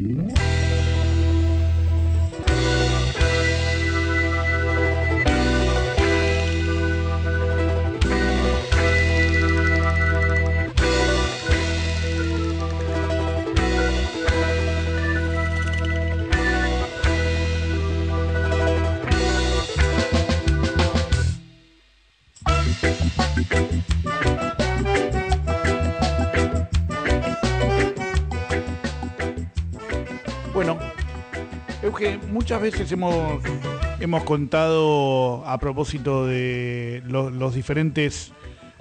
Yeah. Muchas veces hemos, hemos contado a propósito de los diferentes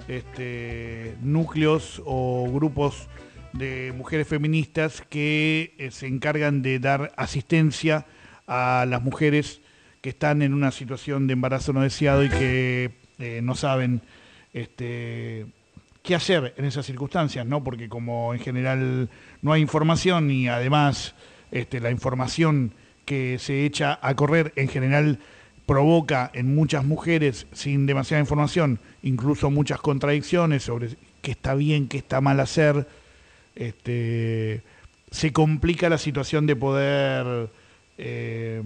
este, núcleos o grupos de mujeres feministas que eh, se encargan de dar asistencia a las mujeres que están en una situación de embarazo no deseado y que eh, no saben este, qué hacer en esas circunstancias, ¿no? Porque como en general no hay información y además este, la información que se echa a correr en general provoca en muchas mujeres sin demasiada información, incluso muchas contradicciones sobre qué está bien, qué está mal hacer, este, se complica la situación de poder eh,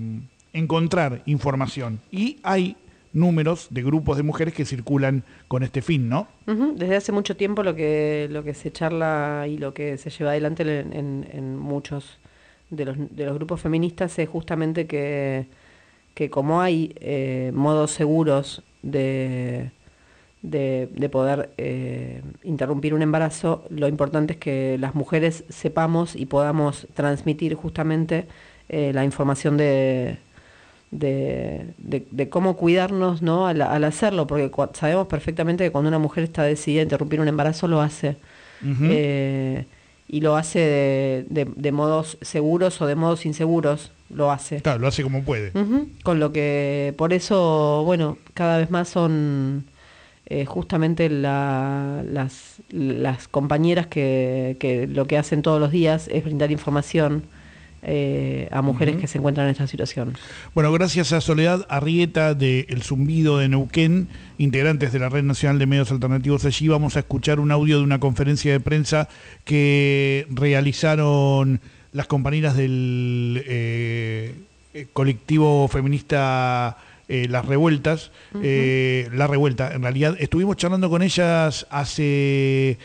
encontrar información. Y hay números de grupos de mujeres que circulan con este fin, ¿no? Desde hace mucho tiempo lo que, lo que se charla y lo que se lleva adelante en, en muchos de los, de los grupos feministas es justamente que, que como hay eh, modos seguros de, de, poder eh, interrumpir un embarazo, lo importante es que las mujeres sepamos y podamos transmitir justamente eh, la información de, de, de, cómo cuidarnos ¿no? al, hacerlo, porque sabemos perfectamente que cuando una mujer está decidida a interrumpir un embarazo lo hace y lo hace de, modos seguros o de modos inseguros, lo hace. Claro, lo hace como puede. Con lo que, por eso, bueno, cada vez más son eh, justamente las, las compañeras que, que lo que hacen todos los días es brindar información eh, a mujeres que se encuentran en esta situación. Bueno, gracias a Soledad Arrieta de El Zumbido de Neuquén, integrantes de la Red Nacional de Medios Alternativos allí, vamos a escuchar un audio de una conferencia de prensa que realizaron las compañeras del eh, colectivo feminista eh, Las Revueltas, La Revuelta, en realidad. Estuvimos charlando con ellas hace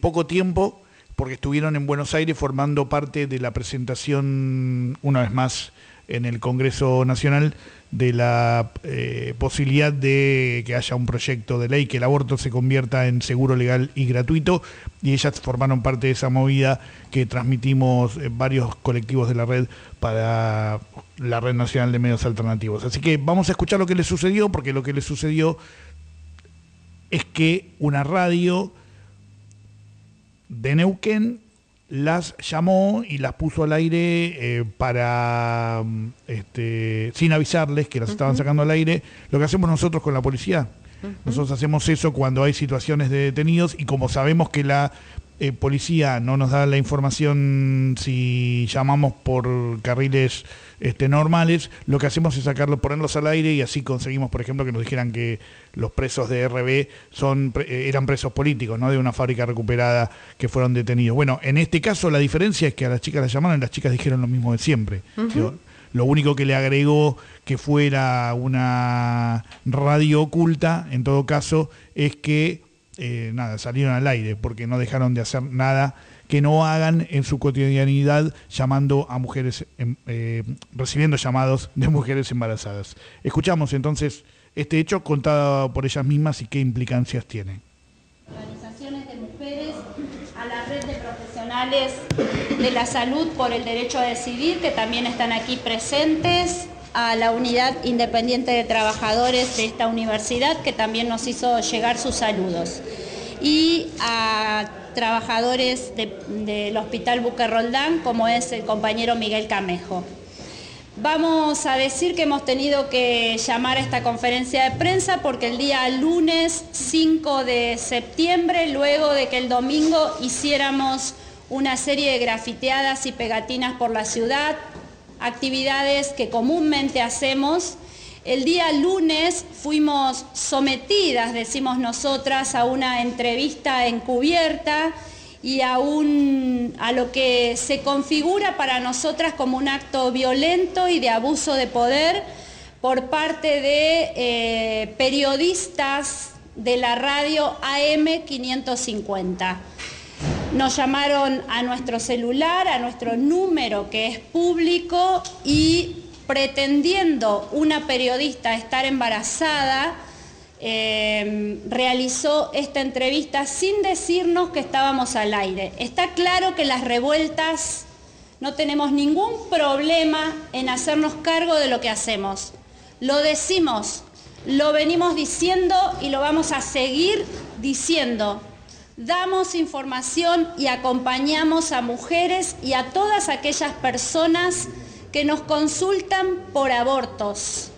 poco tiempo porque estuvieron en Buenos Aires formando parte de la presentación, una vez más, en el Congreso Nacional de la eh, posibilidad de que haya un proyecto de ley que el aborto se convierta en seguro legal y gratuito y ellas formaron parte de esa movida que transmitimos en varios colectivos de la red para la Red Nacional de Medios Alternativos. Así que vamos a escuchar lo que les sucedió porque lo que les sucedió es que una radio de Neuquén las llamó y las puso al aire eh, para, mm, este, sin avisarles que las estaban sacando al aire, lo que hacemos nosotros con la policía. Nosotros hacemos eso cuando hay situaciones de detenidos y como sabemos que la eh, policía no nos da la información si llamamos por carriles este, normales, lo que hacemos es sacarlo, ponerlos al aire y así conseguimos, por ejemplo, que nos dijeran que los presos de RB son, eh, eran presos políticos, ¿no? De una fábrica recuperada que fueron detenidos. Bueno, en este caso la diferencia es que a las chicas las llamaron y las chicas dijeron lo mismo de siempre. Lo único que le agregó que fuera una radio oculta, en todo caso, es que eh, nada, salieron al aire porque no dejaron de hacer nada que no hagan en su cotidianidad llamando a mujeres, em, eh, recibiendo llamados de mujeres embarazadas. Escuchamos entonces este hecho contado por ellas mismas y qué implicancias tiene. Organizaciones de mujeres, a la red de profesionales de la salud por el derecho a decidir, que también están aquí presentes, a la unidad independiente de trabajadores de esta universidad, que también nos hizo llegar sus saludos. Y a trabajadores del Hospital Buque Roldán, como es el compañero Miguel Camejo. Vamos a decir que hemos tenido que llamar a esta conferencia de prensa porque el día lunes 5 de septiembre, luego de que el domingo hiciéramos una serie de grafiteadas y pegatinas por la ciudad, actividades que comúnmente hacemos. El día lunes fuimos sometidas, decimos nosotras, a una entrevista encubierta y a, a lo que se configura para nosotras como un acto violento y de abuso de poder por parte de eh, periodistas de la radio AM 550. Nos llamaron a nuestro celular, a nuestro número que es público y pretendiendo una periodista estar embarazada, Em, realizó esta entrevista sin decirnos que estábamos al aire. Está claro que las revueltas no tenemos ningún problema en hacernos cargo de lo que hacemos. Lo decimos, lo venimos diciendo y lo vamos a seguir diciendo. Damos información y acompañamos a mujeres y a todas aquellas personas que nos consultan por abortos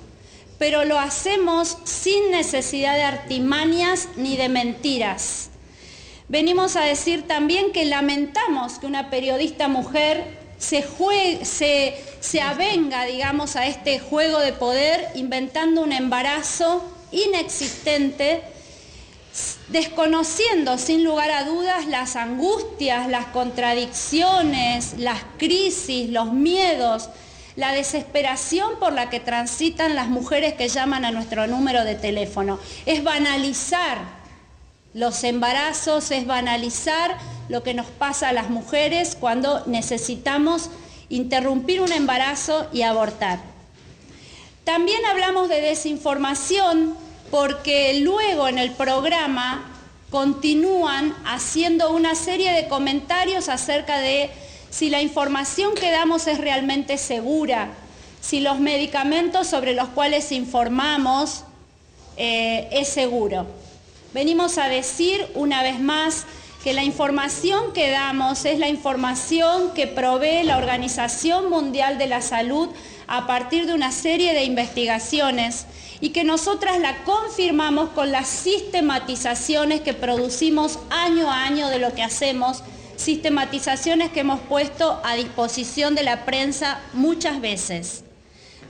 pero lo hacemos sin necesidad de artimañas ni de mentiras. Venimos a decir también que lamentamos que una periodista mujer se, se, avenga, digamos, a este juego de poder inventando un embarazo inexistente, desconociendo sin lugar a dudas las angustias, las contradicciones, las crisis, los miedos, la desesperación por la que transitan las mujeres que llaman a nuestro número de teléfono. Es banalizar los embarazos, es banalizar lo que nos pasa a las mujeres cuando necesitamos interrumpir un embarazo y abortar. También hablamos de desinformación porque luego en el programa continúan haciendo una serie de comentarios acerca de si la información que damos es realmente segura, si los medicamentos sobre los cuales informamos eh, es seguro. Venimos a decir una vez más que la información que damos es la información que provee la Organización Mundial de la Salud a partir de una serie de investigaciones y que nosotras la confirmamos con las sistematizaciones que producimos año a año de lo que hacemos sistematizaciones que hemos puesto a disposición de la prensa muchas veces.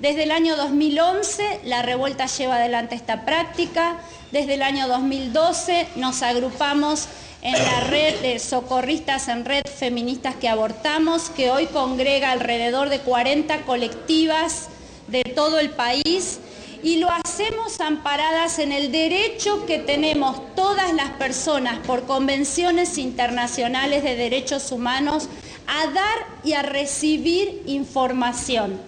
Desde el año 2011 la revuelta lleva adelante esta práctica, desde el año 2012 nos agrupamos en la red de socorristas en red feministas que abortamos, que hoy congrega alrededor de 40 colectivas de todo el país y lo hacemos amparadas en el derecho que tenemos todas las personas por convenciones internacionales de derechos humanos a dar y a recibir información.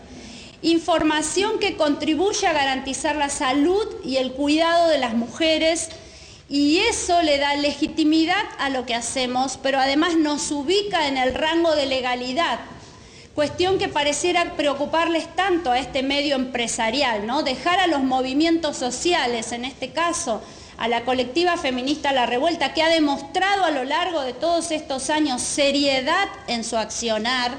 Información que contribuye a garantizar la salud y el cuidado de las mujeres y eso le da legitimidad a lo que hacemos, pero además nos ubica en el rango de legalidad cuestión que pareciera preocuparles tanto a este medio empresarial, ¿no? Dejar a los movimientos sociales, en este caso a la colectiva feminista La Revuelta, que ha demostrado a lo largo de todos estos años seriedad en su accionar,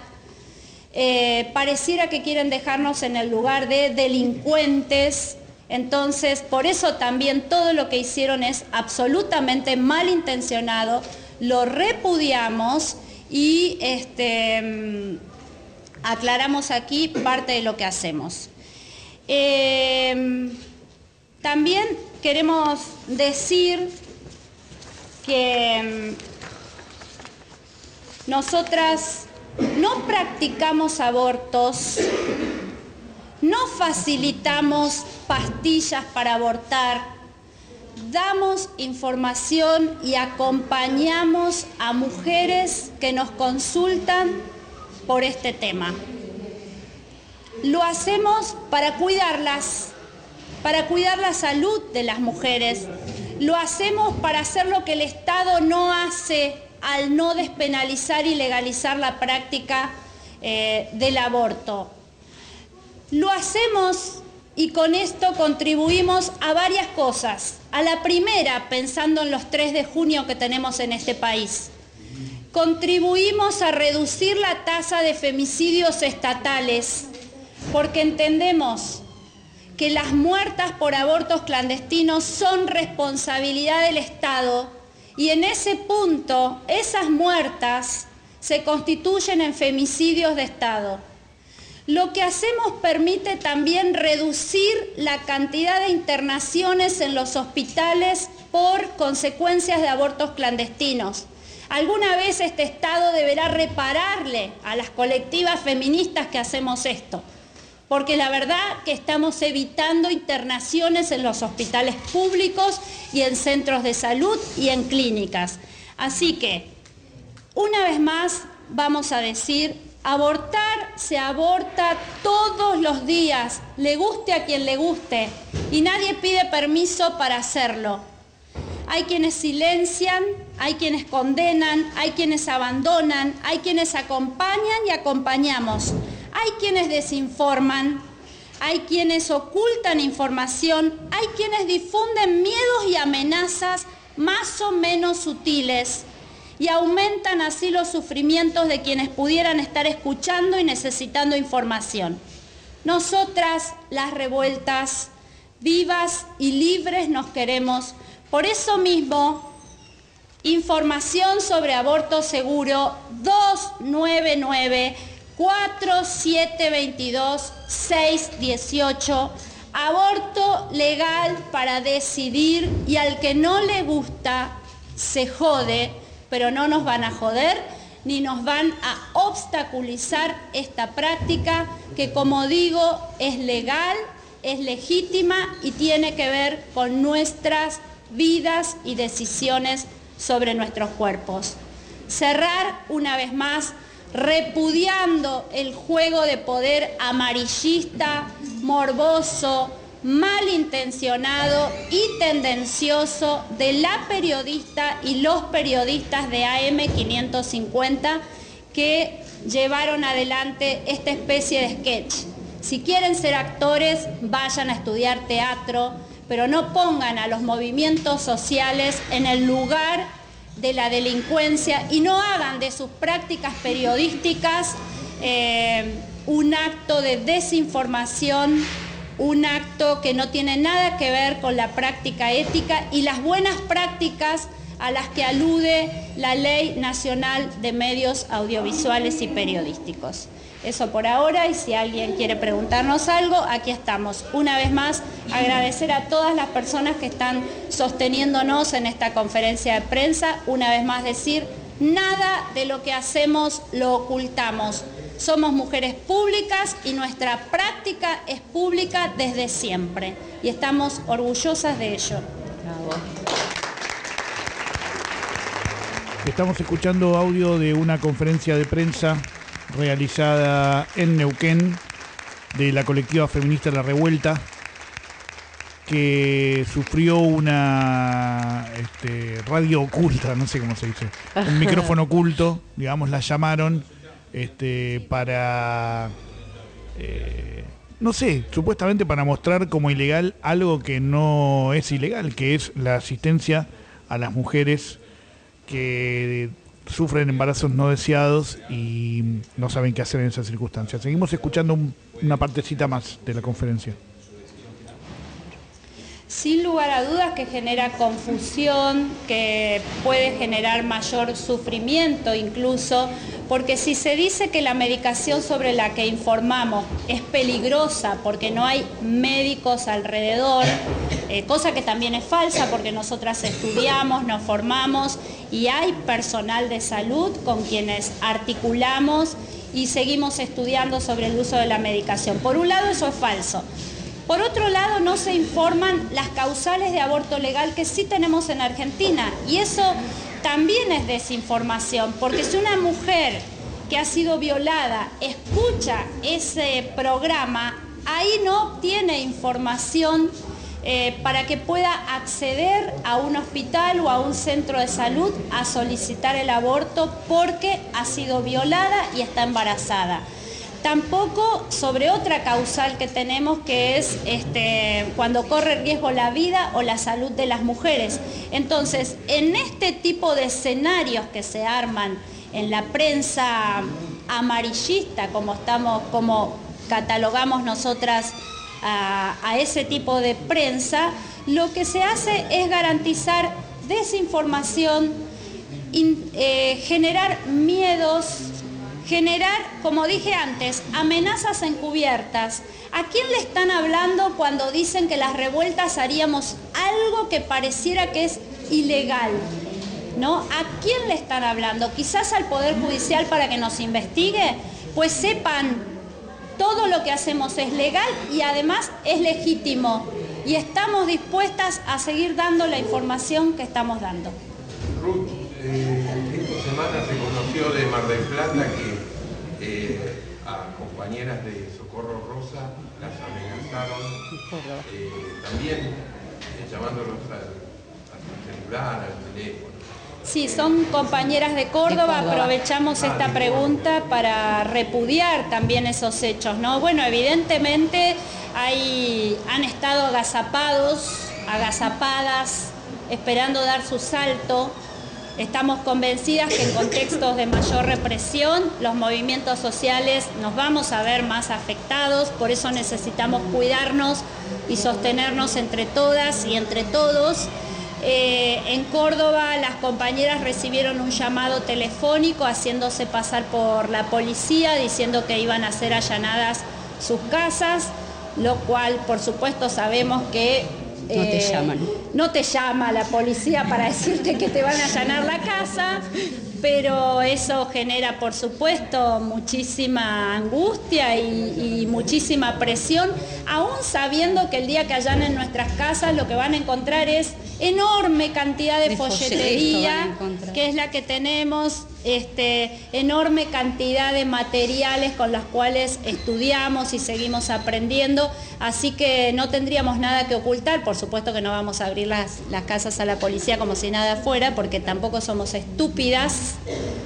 eh, pareciera que quieren dejarnos en el lugar de delincuentes. Entonces, por eso también todo lo que hicieron es absolutamente malintencionado, lo repudiamos y este, aclaramos aquí parte de lo que hacemos. Eh, también queremos decir que mm, nosotras no practicamos abortos, no facilitamos pastillas para abortar, damos información y acompañamos a mujeres que nos consultan por este tema. Lo hacemos para cuidarlas, para cuidar la salud de las mujeres. Lo hacemos para hacer lo que el Estado no hace al no despenalizar y legalizar la práctica eh, del aborto. Lo hacemos y con esto contribuimos a varias cosas. A la primera, pensando en los 3 de junio que tenemos en este país contribuimos a reducir la tasa de femicidios estatales porque entendemos que las muertas por abortos clandestinos son responsabilidad del Estado y en ese punto esas muertas se constituyen en femicidios de Estado. Lo que hacemos permite también reducir la cantidad de internaciones en los hospitales por consecuencias de abortos clandestinos Alguna vez este Estado deberá repararle a las colectivas feministas que hacemos esto, porque la verdad que estamos evitando internaciones en los hospitales públicos y en centros de salud y en clínicas. Así que, una vez más, vamos a decir, abortar se aborta todos los días, le guste a quien le guste, y nadie pide permiso para hacerlo. Hay quienes silencian, hay quienes condenan, hay quienes abandonan, hay quienes acompañan y acompañamos, hay quienes desinforman, hay quienes ocultan información, hay quienes difunden miedos y amenazas más o menos sutiles y aumentan así los sufrimientos de quienes pudieran estar escuchando y necesitando información. Nosotras, las revueltas, vivas y libres nos queremos. Por eso mismo, información sobre aborto seguro 299 4722 618 aborto legal para decidir y al que no le gusta se jode pero no nos van a joder ni nos van a obstaculizar esta práctica que, como digo, es legal, es legítima y tiene que ver con nuestras vidas y decisiones sobre nuestros cuerpos. Cerrar una vez más repudiando el juego de poder amarillista, morboso, malintencionado y tendencioso de la periodista y los periodistas de AM550 que llevaron adelante esta especie de sketch. Si quieren ser actores, vayan a estudiar teatro, pero no pongan a los movimientos sociales en el lugar de la delincuencia y no hagan de sus prácticas periodísticas eh, un acto de desinformación un acto que no tiene nada que ver con la práctica ética y las buenas prácticas a las que alude la Ley Nacional de Medios Audiovisuales y Periodísticos. Eso por ahora y si alguien quiere preguntarnos algo, aquí estamos. Una vez más, agradecer a todas las personas que están sosteniéndonos en esta conferencia de prensa. Una vez más decir, nada de lo que hacemos lo ocultamos. Somos mujeres públicas y nuestra práctica es pública desde siempre y estamos orgullosas de ello. Estamos escuchando audio de una conferencia de prensa realizada en Neuquén de la colectiva feminista La Revuelta que sufrió una este, radio oculta, no sé cómo se dice, un micrófono oculto, digamos, la llamaron este, para, eh, no sé, supuestamente para mostrar como ilegal algo que no es ilegal, que es la asistencia a las mujeres que sufren embarazos no deseados y no saben qué hacer en esas circunstancias. Seguimos escuchando una partecita más de la conferencia sin lugar a dudas que genera confusión, que puede generar mayor sufrimiento incluso, porque si se dice que la medicación sobre la que informamos es peligrosa porque no hay médicos alrededor, eh, cosa que también es falsa porque nosotras estudiamos, nos formamos y hay personal de salud con quienes articulamos y seguimos estudiando sobre el uso de la medicación. Por un lado eso es falso. Por otro lado, no se informan las causales de aborto legal que sí tenemos en Argentina y eso también es desinformación, porque si una mujer que ha sido violada escucha ese programa, ahí no tiene información eh, para que pueda acceder a un hospital o a un centro de salud a solicitar el aborto porque ha sido violada y está embarazada. Tampoco sobre otra causal que tenemos que es este, cuando corre riesgo la vida o la salud de las mujeres. Entonces, en este tipo de escenarios que se arman en la prensa amarillista, como estamos, como catalogamos nosotras a, ese tipo de prensa, lo que se hace es garantizar desinformación, eh, generar miedos generar, como dije antes, amenazas encubiertas. ¿A quién le están hablando cuando dicen que las revueltas haríamos algo que pareciera que es ilegal? ¿no? ¿A quién le están hablando? Quizás al Poder Judicial para que nos investigue, pues sepan todo lo que hacemos es legal y además es legítimo. Y estamos dispuestas a seguir dando la información que estamos dando. Ruth, eh, esta semana se conoció de Mar del Plata que eh, a compañeras de Socorro Rosa las amenazaron, eh, también eh, llamándolos al, celular, al teléfono. Sí, son compañeras de Córdoba. Aprovechamos esta pregunta para repudiar también esos hechos, ¿no? Bueno, evidentemente hay, han estado agazapados, agazapadas, esperando dar su salto. Estamos convencidas que en contextos de mayor represión los movimientos sociales nos vamos a ver más afectados, por eso necesitamos cuidarnos y sostenernos entre todas y entre todos. Eh, en Córdoba las compañeras recibieron un llamado telefónico haciéndose pasar por la policía diciendo que iban a ser allanadas sus casas, lo cual por supuesto sabemos que... no te eh, llaman. No te llama la policía para decirte que te van a allanar la casa, pero eso genera por supuesto muchísima angustia y, y, muchísima presión, aún sabiendo que el día que allanen nuestras casas lo que van a encontrar es enorme cantidad de, folletería, que es la que tenemos, este, enorme cantidad de materiales con los cuales estudiamos y seguimos aprendiendo, así que no tendríamos nada que ocultar, por supuesto que no vamos a abrir las, las casas a la policía como si nada fuera, porque tampoco somos estúpidas,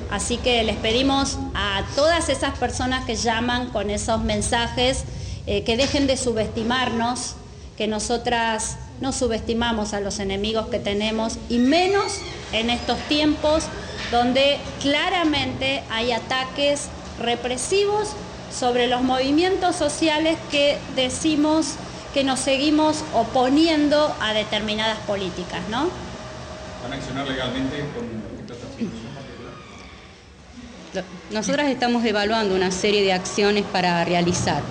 así que les pedimos a todas esas personas que llaman con esos mensajes eh, que dejen de subestimarnos, que nosotras no subestimamos a los enemigos que tenemos y menos en estos tiempos donde claramente hay ataques represivos sobre los movimientos sociales que decimos que nos seguimos oponiendo a determinadas políticas, ¿no? ¿Van a accionar legalmente con Nosotras estamos evaluando una serie de acciones para realizar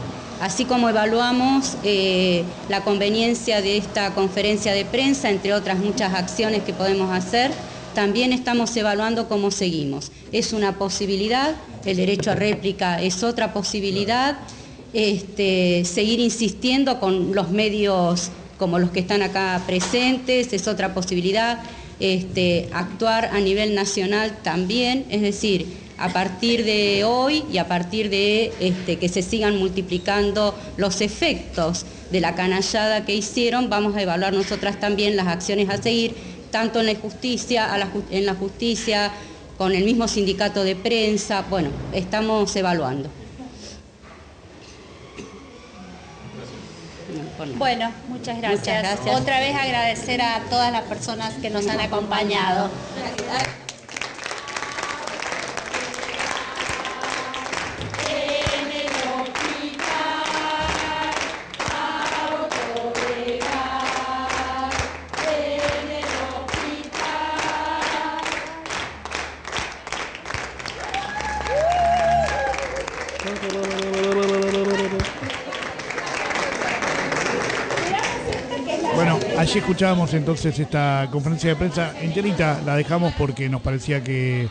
así como evaluamos eh, la conveniencia de esta conferencia de prensa, entre otras muchas acciones que podemos hacer, también estamos evaluando cómo seguimos. Es una posibilidad, el derecho a réplica es otra posibilidad, este, seguir insistiendo con los medios como los que están acá presentes es otra posibilidad, este, actuar a nivel nacional también, es decir, a partir de hoy y a partir de este, que se sigan multiplicando los efectos de la canallada que hicieron, vamos a evaluar nosotras también las acciones a seguir, tanto en la justicia, en la justicia, con el mismo sindicato de prensa, bueno, estamos evaluando. Bueno, muchas gracias. muchas gracias. Otra vez agradecer a todas las personas que nos han acompañado. Allí escuchábamos entonces esta conferencia de prensa enterita, la dejamos porque nos parecía que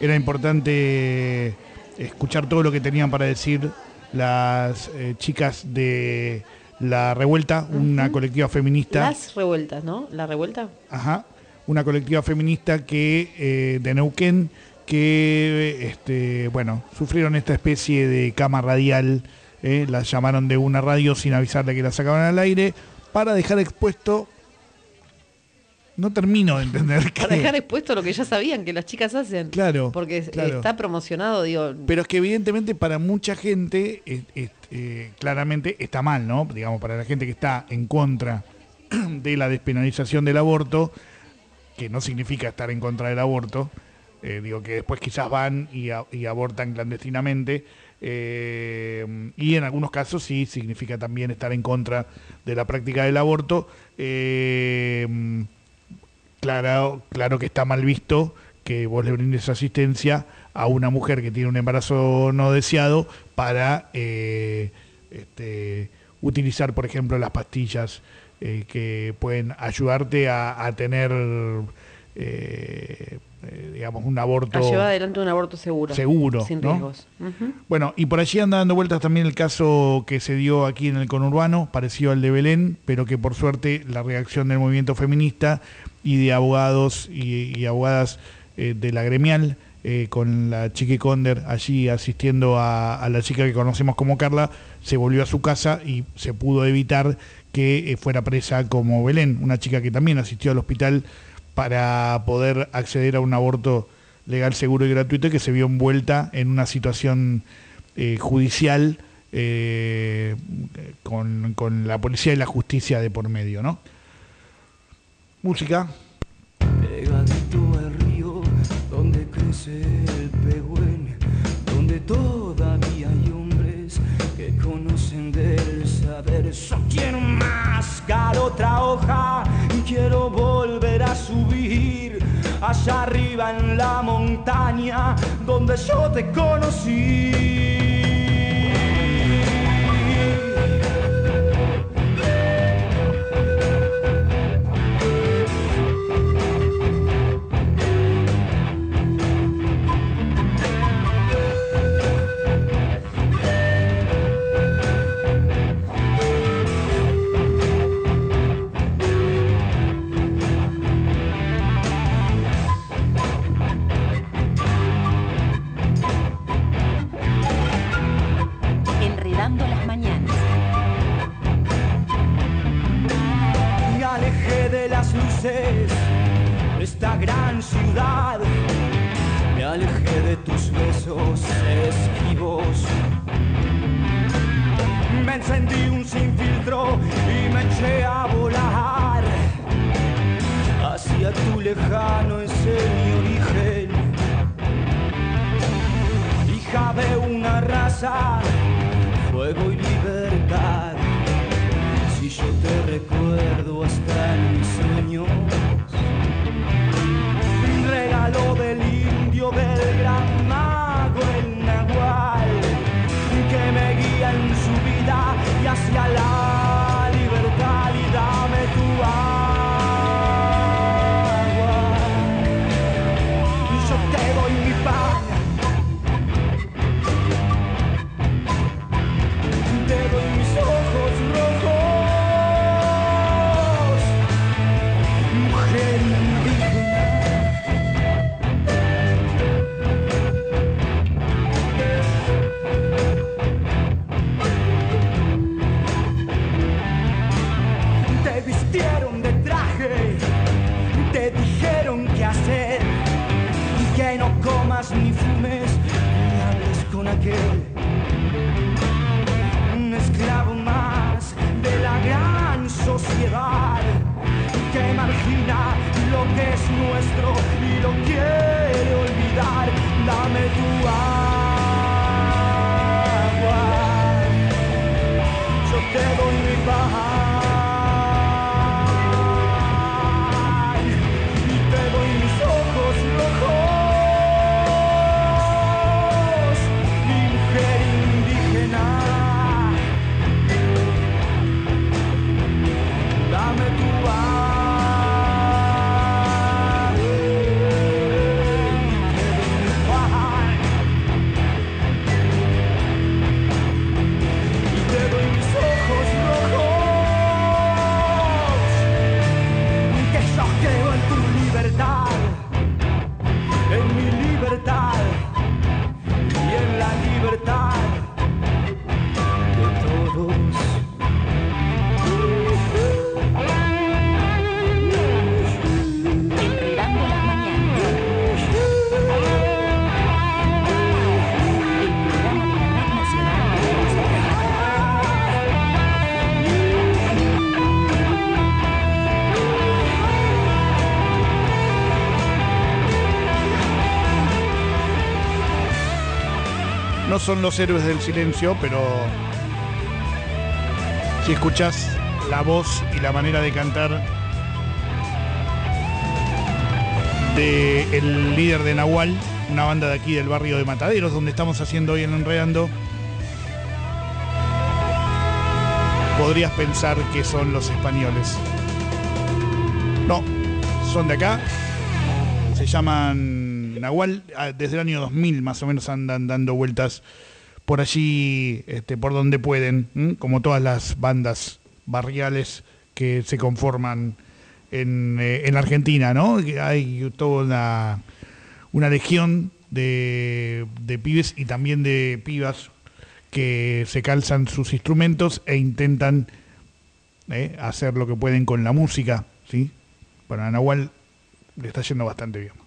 era importante escuchar todo lo que tenían para decir las eh, chicas de La Revuelta, una colectiva feminista. Las revueltas, ¿no? La revuelta. Ajá, una colectiva feminista que eh, de Neuquén que este, bueno, sufrieron esta especie de cama radial, eh, las llamaron de una radio sin avisarle que la sacaban al aire, para dejar expuesto no termino de entender que... Para dejar expuesto lo que ya sabían que las chicas hacen. Claro. Porque está promocionado, digo... Pero es que evidentemente para mucha gente, eh, claramente está mal, ¿no? Digamos, para la gente que está en contra de la despenalización del aborto, que no significa estar en contra del aborto, eh, digo que después quizás van y, abortan clandestinamente, eh, y en algunos casos sí significa también estar en contra de la práctica del aborto. Eh, claro, claro que está mal visto que vos le brindes asistencia a una mujer que tiene un embarazo no deseado para eh, este, utilizar, por ejemplo, las pastillas eh, que pueden ayudarte a, tener eh, digamos, un aborto... A llevar adelante un aborto seguro. Seguro, Sin ¿no? riesgos. Bueno, y por allí anda dando vueltas también el caso que se dio aquí en el conurbano, parecido al de Belén, pero que por suerte la reacción del movimiento feminista y de abogados y, abogadas eh, de la gremial, eh, con la Chiqui Conder allí asistiendo a, la chica que conocemos como Carla, se volvió a su casa y se pudo evitar que eh, fuera presa como Belén, una chica que también asistió al hospital para poder acceder a un aborto legal, seguro y gratuito y que se vio envuelta en una situación judicial con, con la policía y la justicia de por medio, ¿no? Música. Pegadito al río donde crece el pehuen, donde todavía hay hombres que conocen del saber. Yo quiero mascar otra hoja, quiero volver a subir allá arriba en la montaña donde yo te conocí. Fuego y libertad. Si yo te recuerdo hasta en mis sueños, regalo del indio del gran mago el nahual, que me guía en su vida y hacia la que margina lo que es nuestro y lo quiere olvidar. Dame tu agua, son los héroes del silencio, pero si escuchás la voz y la manera de cantar de el líder de Nahual, una banda de aquí del barrio de Mataderos, donde estamos haciendo hoy en Enredando, podrías pensar que son los españoles. No, son de acá se llaman Nahual, ah, desde el año 2000 más o menos andan dando vueltas por allí, este, por donde pueden, como todas las bandas barriales que se conforman en, eh, en Argentina, ¿no? Hay toda una, legión de, de pibes y también de pibas que se calzan sus instrumentos e intentan eh, hacer lo que pueden con la música, ¿sí? Para Nahual le está yendo bastante bien.